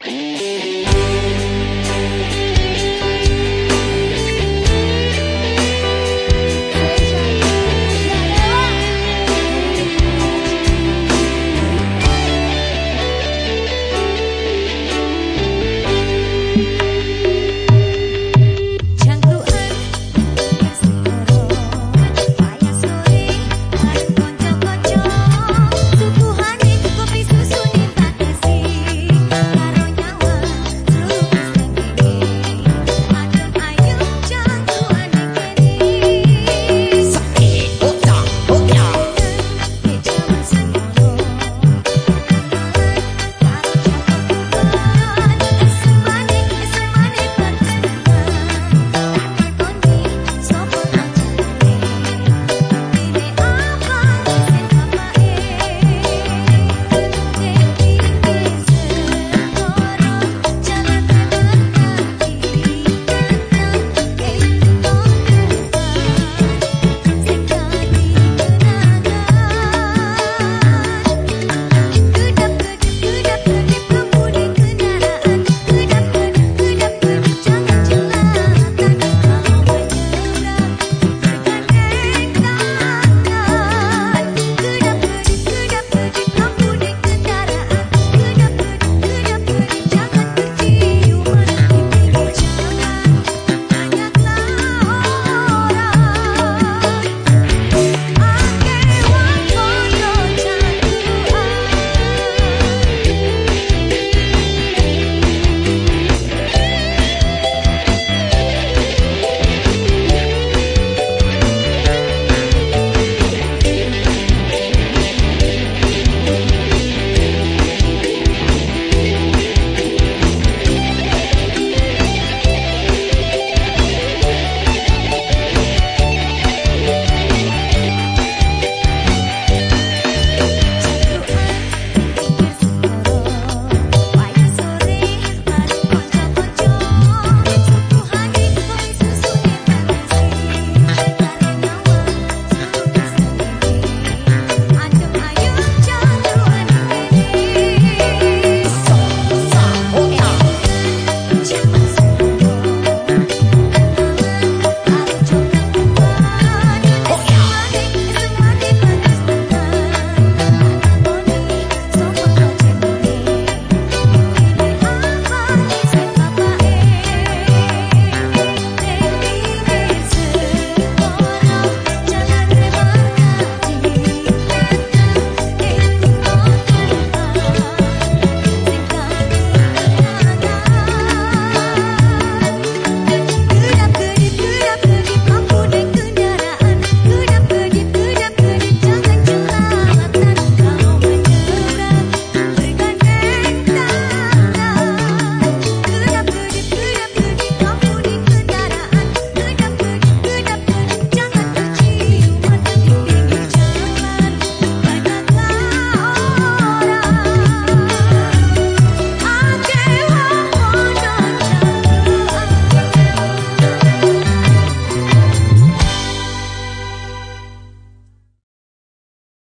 Peace.